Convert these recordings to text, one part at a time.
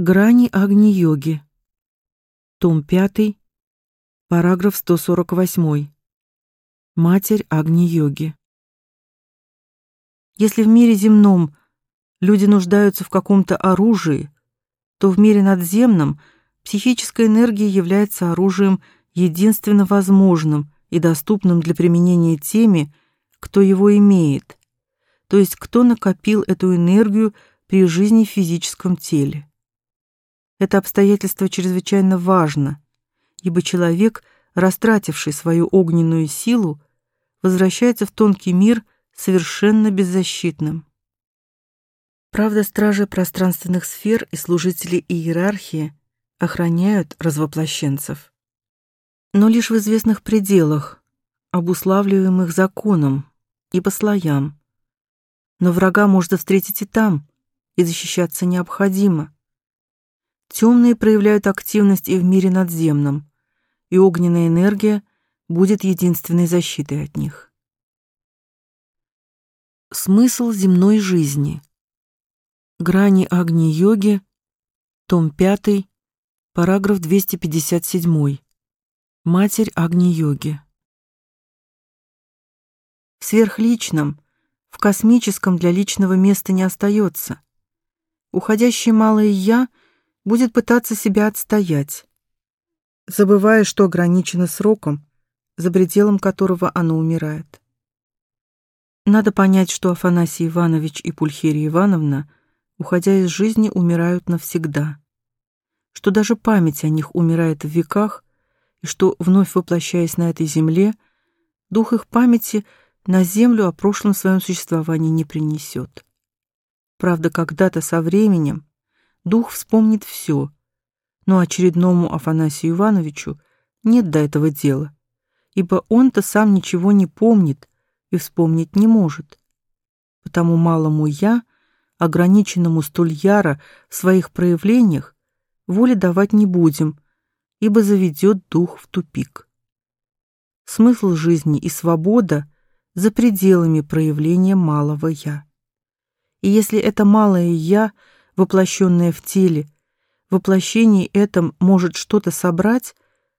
Грани Агни-йоги. Том 5, параграф 148. Матерь Агни-йоги. Если в мире земном люди нуждаются в каком-то оружии, то в мире надземном психическая энергия является оружием единственно возможным и доступным для применения теми, кто его имеет, то есть кто накопил эту энергию при жизни в физическом теле. Это обстоятельство чрезвычайно важно, ибо человек, растративший свою огненную силу, возвращается в тонкий мир совершенно беззащитным. Правда, стражи пространственных сфер и служители иерархии охраняют развоплощенцев, но лишь в известных пределах, обуславливаемых законом и по слоям. Но врага можно встретить и там, и защищаться необходимо. Темные проявляют активность и в мире надземном, и огненная энергия будет единственной защитой от них. Смысл земной жизни. Грани Агни-йоги, том 5, параграф 257. Матерь Агни-йоги. В сверхличном, в космическом для личного места не остается. Уходящее малое «я» — будет пытаться себя отстоять, забывая, что ограничено сроком, за пределом которого оно умирает. Надо понять, что Афанасий Иванович и Пульхерия Ивановна, уходя из жизни, умирают навсегда, что даже память о них умирает в веках, и что, вновь воплощаясь на этой земле, дух их памяти на землю о прошлом своем существовании не принесет. Правда, когда-то со временем дух вспомнит все, но очередному Афанасию Ивановичу нет до этого дела, ибо он-то сам ничего не помнит и вспомнить не может. Потому малому «я», ограниченному столь яро в своих проявлениях, воли давать не будем, ибо заведет дух в тупик. Смысл жизни и свобода за пределами проявления малого «я». И если это малое «я» — воплощенное в теле, воплощение этом может что-то собрать,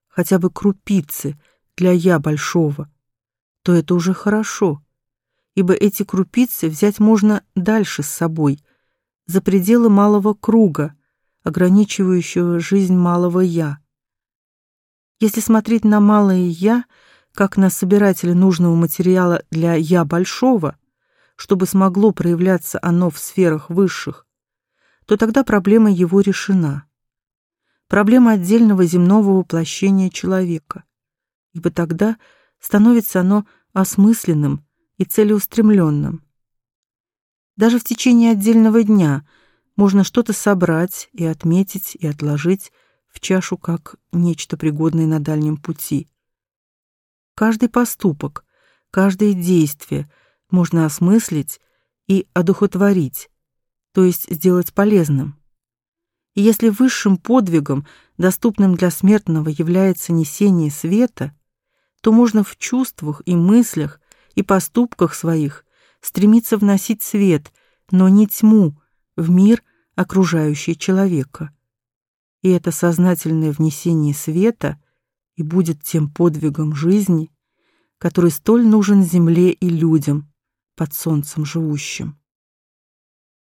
хотя бы крупицы для «я» большого, то это уже хорошо, ибо эти крупицы взять можно дальше с собой, за пределы малого круга, ограничивающего жизнь малого «я». Если смотреть на малое «я», как на собирателя нужного материала для «я» большого, чтобы смогло проявляться оно в сферах высших, то тогда проблема его решена. Проблема отдельного земного воплощения человека. Ибо тогда становится оно осмысленным и целеустремленным. Даже в течение отдельного дня можно что-то собрать и отметить и отложить в чашу как нечто пригодное на дальнем пути. Каждый поступок, каждое действие можно осмыслить и одухотворить, то есть сделать полезным. И если высшим подвигом, доступным для смертного, является несение света, то можно в чувствах и мыслях и поступках своих стремиться вносить свет, но не тьму, в мир, окружающий человека. И это сознательное внесение света и будет тем подвигом жизни, который столь нужен земле и людям, под солнцем живущим.